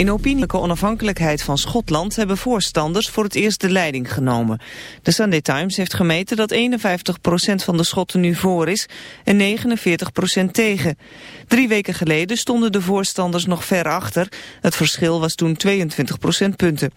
In opinielijke onafhankelijkheid van Schotland hebben voorstanders voor het eerst de leiding genomen. De Sunday Times heeft gemeten dat 51% van de Schotten nu voor is en 49% tegen. Drie weken geleden stonden de voorstanders nog ver achter. Het verschil was toen 22 procentpunten.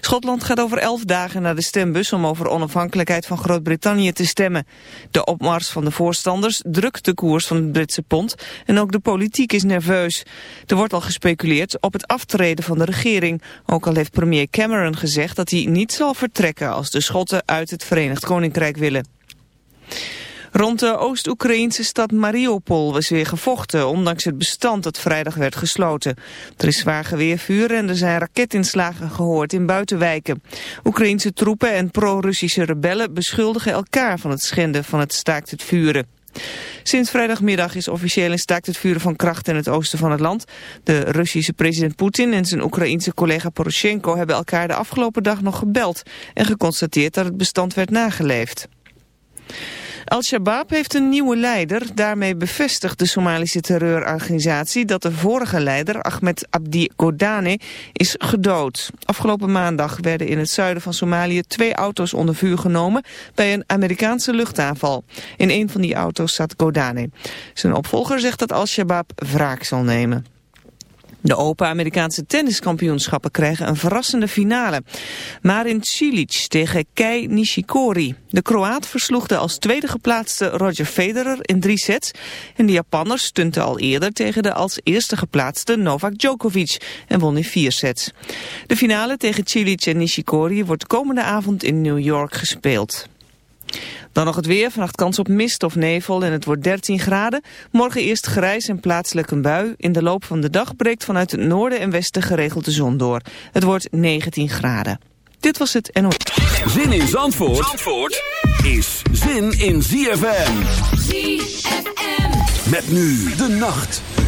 Schotland gaat over elf dagen naar de stembus om over onafhankelijkheid van Groot-Brittannië te stemmen. De opmars van de voorstanders drukt de koers van het Britse pond en ook de politiek is nerveus. Er wordt al gespeculeerd op het aftreden van de regering. Ook al heeft premier Cameron gezegd dat hij niet zal vertrekken als de Schotten uit het Verenigd Koninkrijk willen. Rond de Oost-Oekraïnse stad Mariupol was weer gevochten, ondanks het bestand dat vrijdag werd gesloten. Er is zwaar geweervuur en er zijn raketinslagen gehoord in buitenwijken. Oekraïnse troepen en pro-Russische rebellen beschuldigen elkaar van het schenden van het staakt het vuren. Sinds vrijdagmiddag is officieel een staakt het vuren van kracht in het oosten van het land. De Russische president Poetin en zijn Oekraïense collega Poroshenko hebben elkaar de afgelopen dag nog gebeld en geconstateerd dat het bestand werd nageleefd. Al-Shabaab heeft een nieuwe leider. Daarmee bevestigt de Somalische terreurorganisatie dat de vorige leider, Ahmed Abdi Godane, is gedood. Afgelopen maandag werden in het zuiden van Somalië twee auto's onder vuur genomen bij een Amerikaanse luchtaanval. In een van die auto's zat Godane. Zijn opvolger zegt dat Al-Shabaab wraak zal nemen. De Open Amerikaanse tenniskampioenschappen krijgen een verrassende finale. Marin Cilic tegen Kei Nishikori. De Kroaat versloeg de als tweede geplaatste Roger Federer in drie sets. En de Japanner stunte al eerder tegen de als eerste geplaatste Novak Djokovic en won in vier sets. De finale tegen Cilic en Nishikori wordt komende avond in New York gespeeld. Dan nog het weer, vannacht kans op mist of nevel en het wordt 13 graden. Morgen eerst grijs en plaatselijk een bui. In de loop van de dag breekt vanuit het noorden en westen geregeld de zon door. Het wordt 19 graden. Dit was het NO. Zin in Zandvoort, Zandvoort is zin in ZFM. ZFM. Met nu de nacht.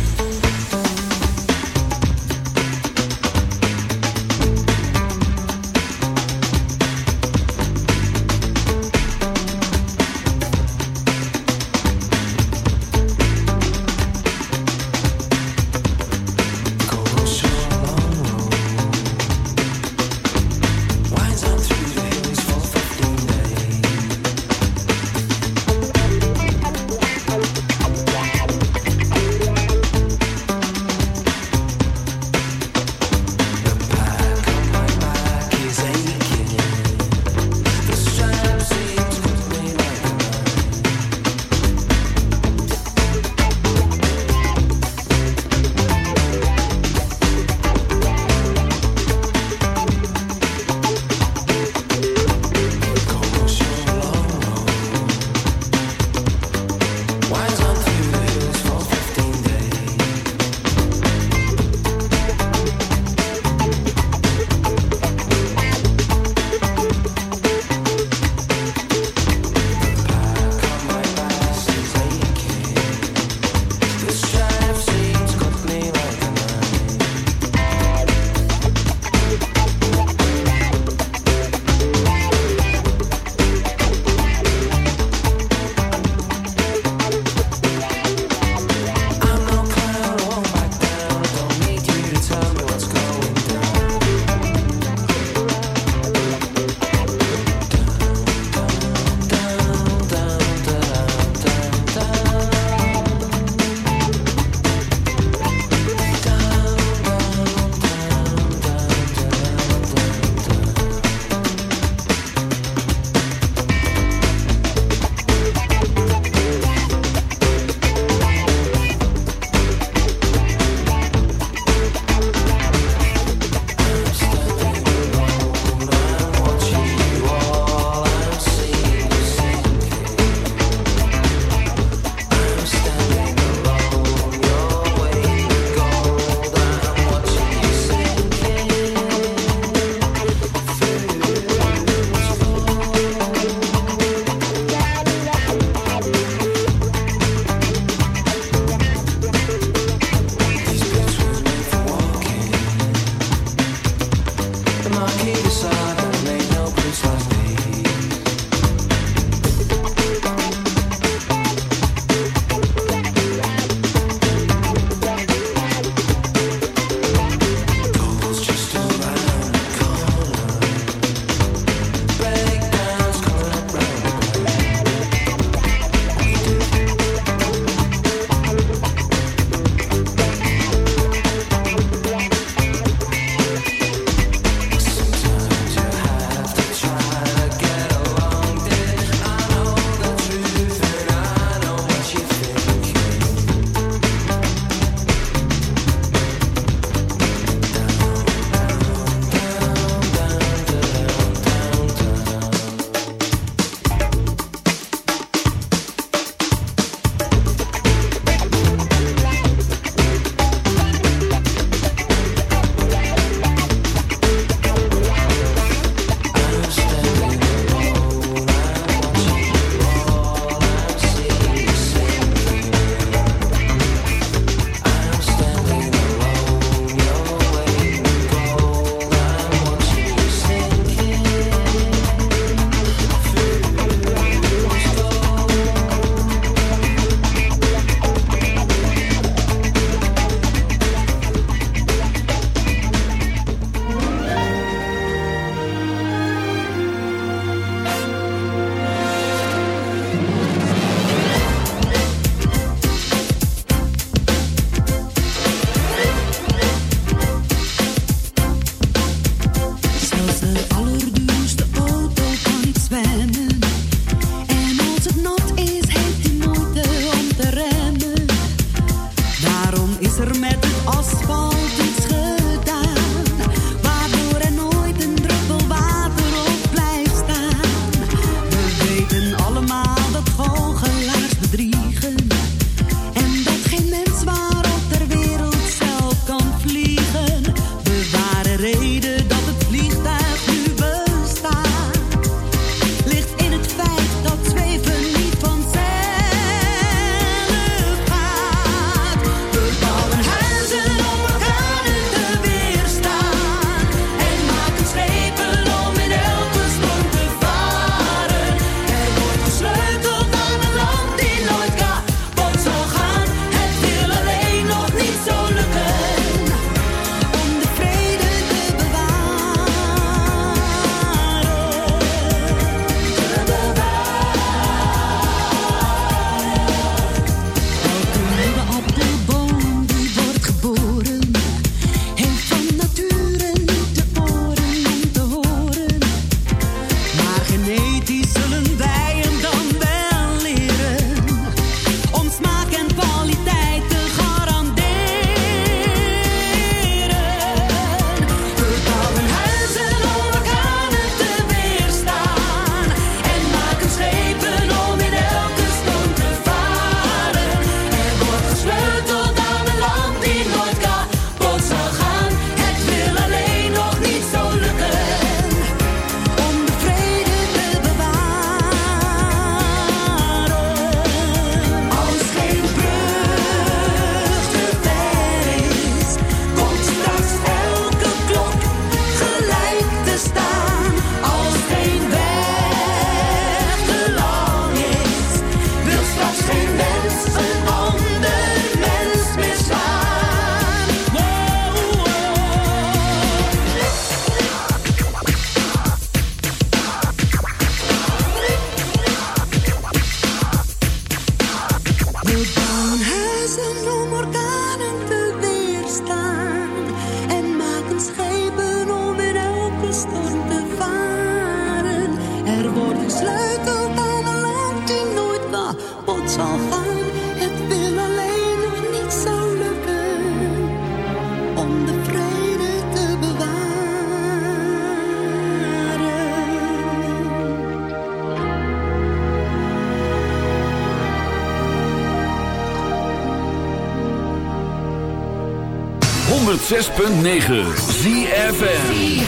106.9 ZFN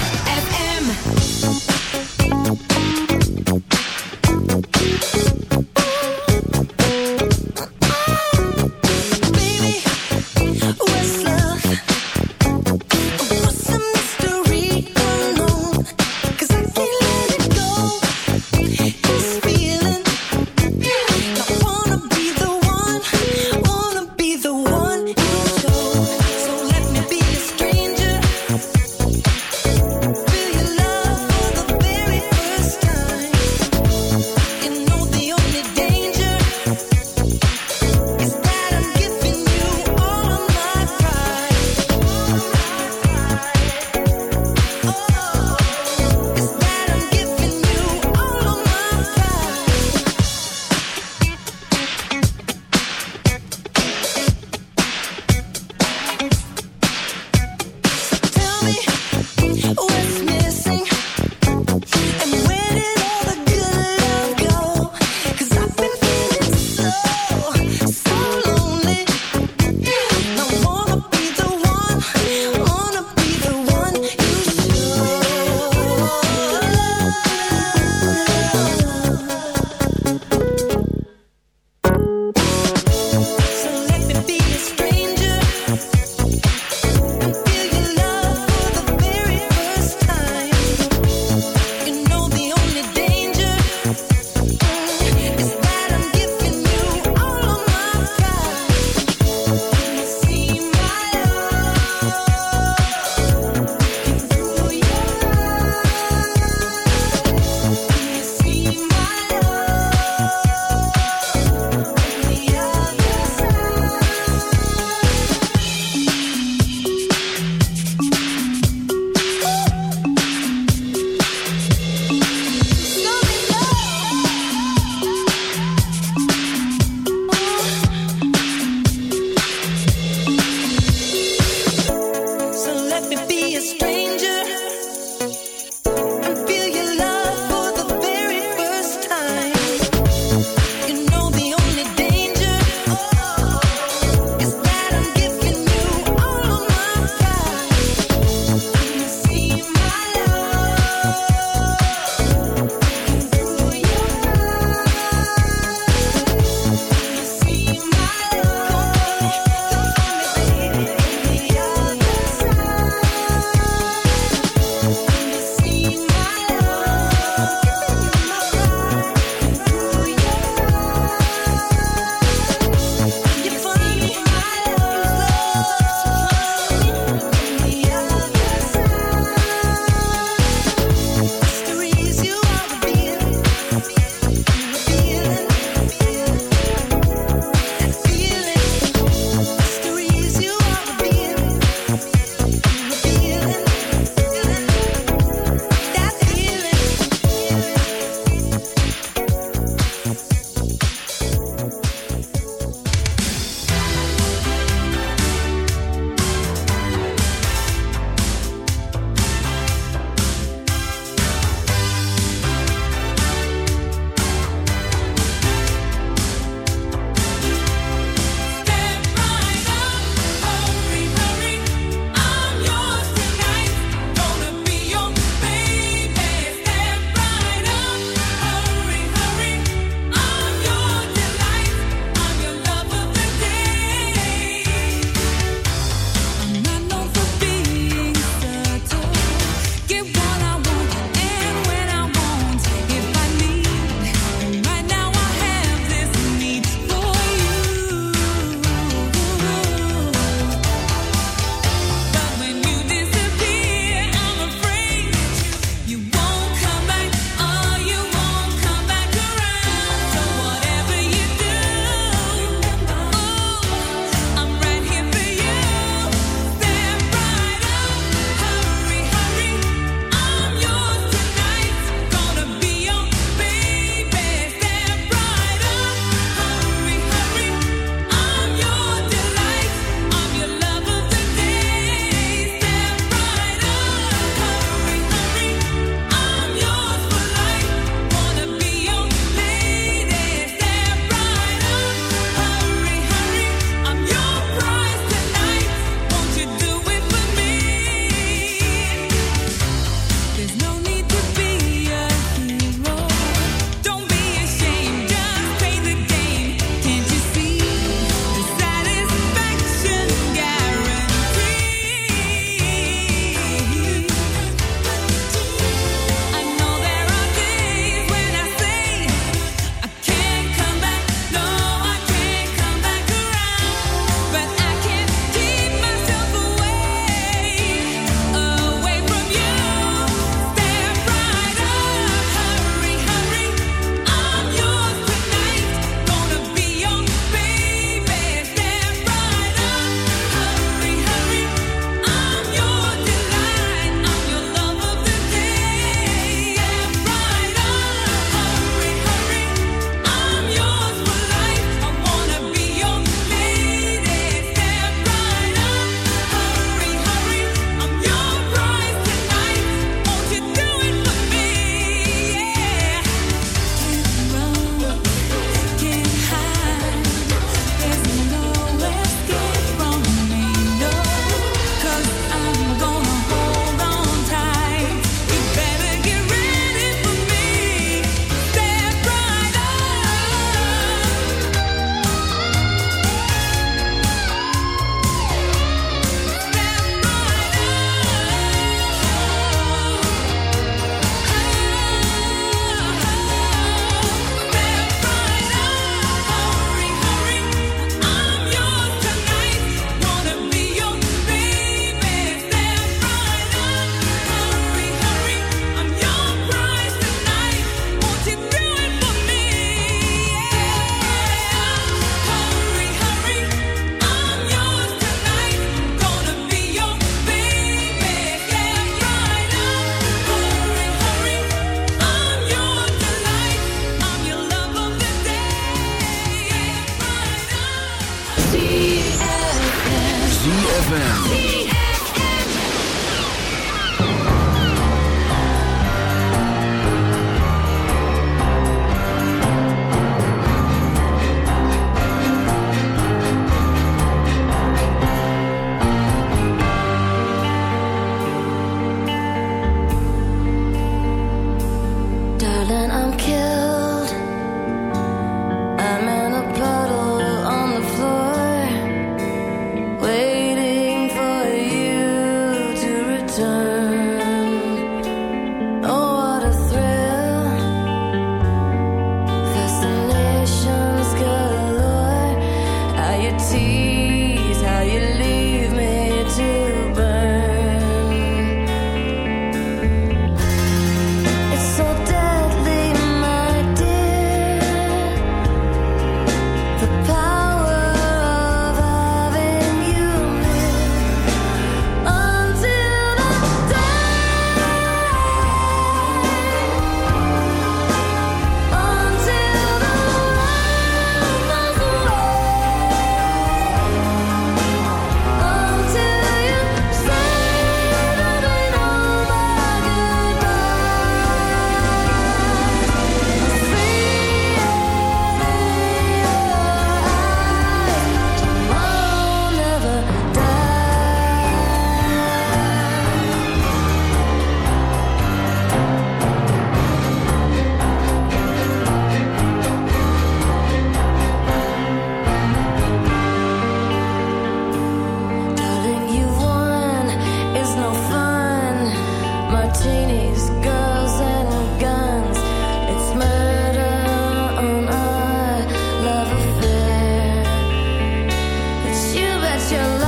your love